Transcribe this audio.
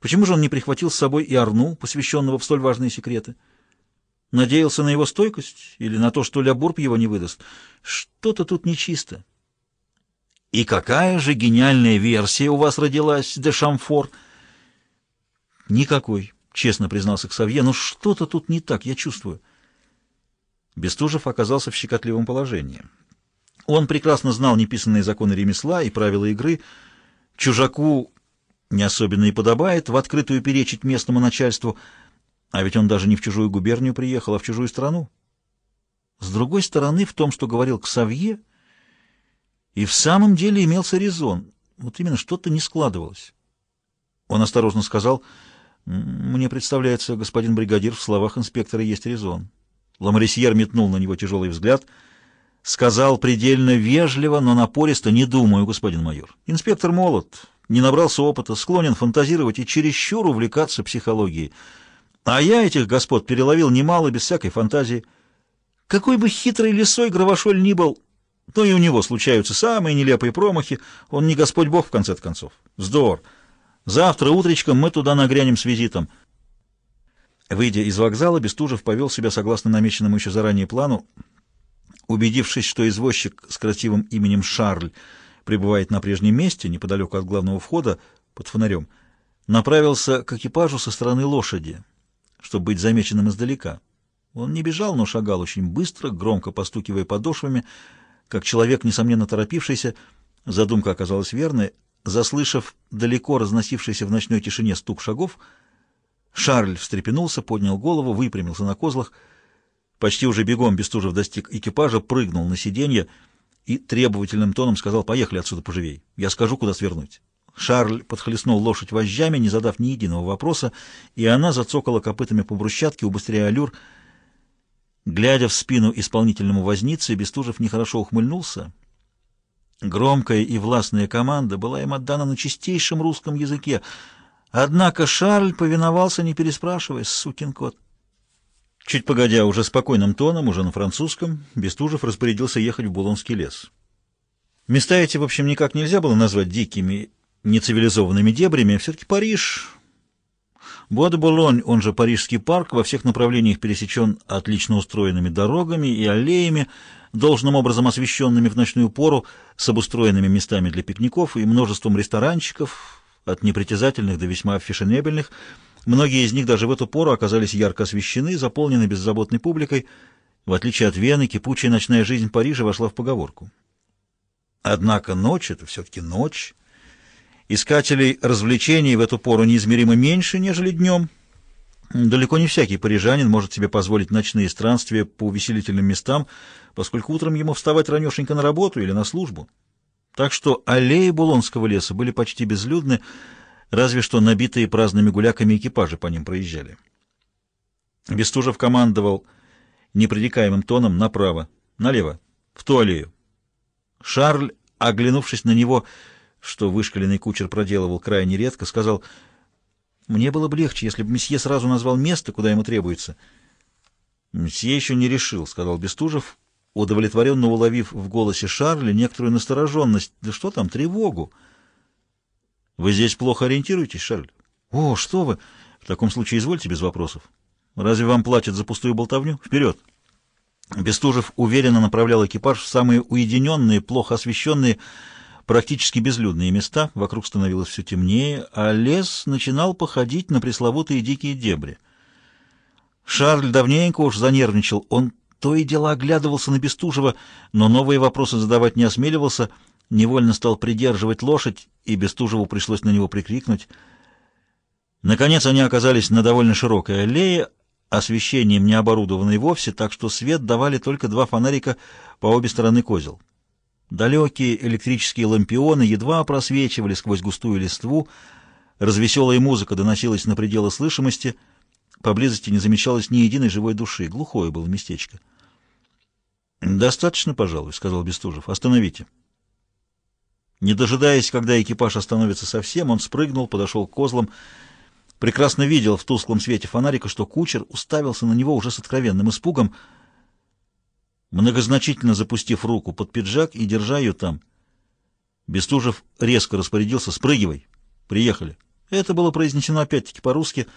Почему же он не прихватил с собой и Арну, посвященного в столь важные секреты? Надеялся на его стойкость или на то, что Лябурб его не выдаст? Что-то тут нечисто. И какая же гениальная версия у вас родилась, де Шамфор? Никакой, честно признался Ксавье, но что-то тут не так, я чувствую. Бестужев оказался в щекотливом положении. Он прекрасно знал неписанные законы ремесла и правила игры. Чужаку не особенно и подобает в открытую перечить местному начальству, а ведь он даже не в чужую губернию приехал, а в чужую страну. С другой стороны, в том, что говорил Ксавье, и в самом деле имелся резон. Вот именно что-то не складывалось. Он осторожно сказал, «Мне представляется, господин бригадир, в словах инспектора есть резон». Ламарисьер метнул на него тяжелый взгляд, сказал предельно вежливо, но напористо, «Не думаю, господин майор. Инспектор молод, не набрался опыта, склонен фантазировать и чересчур увлекаться психологией. А я этих господ переловил немало, без всякой фантазии. Какой бы хитрый лисой Гравошоль ни был, но и у него случаются самые нелепые промахи. Он не Господь Бог, в конце концов. Вздор. Завтра утречком мы туда нагрянем с визитом. Выйдя из вокзала, Бестужев повел себя согласно намеченному еще заранее плану. Убедившись, что извозчик с красивым именем Шарль пребывает на прежнем месте, неподалеку от главного входа, под фонарем, направился к экипажу со стороны лошади, чтобы быть замеченным издалека. Он не бежал, но шагал очень быстро, громко постукивая подошвами, как человек, несомненно торопившийся, задумка оказалась верной, заслышав далеко разносившийся в ночной тишине стук шагов, Шарль встрепенулся, поднял голову, выпрямился на козлах, почти уже бегом Бестужев достиг экипажа, прыгнул на сиденье и требовательным тоном сказал «Поехали отсюда поживей, я скажу, куда свернуть». Шарль подхлестнул лошадь вожжами, не задав ни единого вопроса, и она зацокала копытами по брусчатке, убыстряя аллюр, Глядя в спину исполнительному вознице, Бестужев нехорошо ухмыльнулся. Громкая и властная команда была им отдана на чистейшем русском языке, однако Шарль повиновался, не переспрашивая, сукин кот. Чуть погодя, уже спокойным тоном, уже на французском, Бестужев распорядился ехать в Булонский лес. Места эти, в общем, никак нельзя было назвать дикими, нецивилизованными дебрями. Все-таки Париж Буа-де-Болонь, он же Парижский парк, во всех направлениях пересечен отлично устроенными дорогами и аллеями, должным образом освещенными в ночную пору, с обустроенными местами для пикников и множеством ресторанчиков, от непритязательных до весьма фешенебельных. Многие из них даже в эту пору оказались ярко освещены, заполнены беззаботной публикой. В отличие от Вены, кипучая ночная жизнь Парижа вошла в поговорку. Однако ночь — это все-таки ночь, Искателей развлечений в эту пору неизмеримо меньше, нежели днем. Далеко не всякий парижанин может себе позволить ночные странствия по увеселительным местам, поскольку утром ему вставать ранешенько на работу или на службу. Так что аллеи Булонского леса были почти безлюдны, разве что набитые праздными гуляками экипажи по ним проезжали. Бестужев командовал непредикаемым тоном направо, налево, в ту. Шарль, оглянувшись на него, что вышкаленный кучер проделывал крайне редко, сказал, «Мне было бы легче, если бы месье сразу назвал место, куда ему требуется». «Месье еще не решил», — сказал Бестужев, удовлетворенно уловив в голосе Шарля некоторую настороженность. «Да что там, тревогу?» «Вы здесь плохо ориентируетесь, Шарль?» «О, что вы! В таком случае извольте без вопросов. Разве вам платят за пустую болтовню? Вперед!» Бестужев уверенно направлял экипаж в самые уединенные, плохо освещенные, практически безлюдные места, вокруг становилось все темнее, а лес начинал походить на пресловутые дикие дебри. Шарль давненько уж занервничал, он то и дело оглядывался на Бестужева, но новые вопросы задавать не осмеливался, невольно стал придерживать лошадь, и Бестужеву пришлось на него прикрикнуть. Наконец они оказались на довольно широкой аллее, освещением не оборудованной вовсе, так что свет давали только два фонарика по обе стороны козел. Далекие электрические лампионы едва просвечивали сквозь густую листву, развеселая музыка доносилась на пределы слышимости, поблизости не замечалось ни единой живой души, глухое было местечко. «Достаточно, пожалуй», — сказал Бестужев. «Остановите». Не дожидаясь, когда экипаж остановится совсем, он спрыгнул, подошел к козлам, прекрасно видел в тусклом свете фонарика, что кучер уставился на него уже с откровенным испугом — многозначительно запустив руку под пиджак и держа ее там. Бестужев резко распорядился «Спрыгивай! Приехали! Это было произнесено опять-таки по-русски —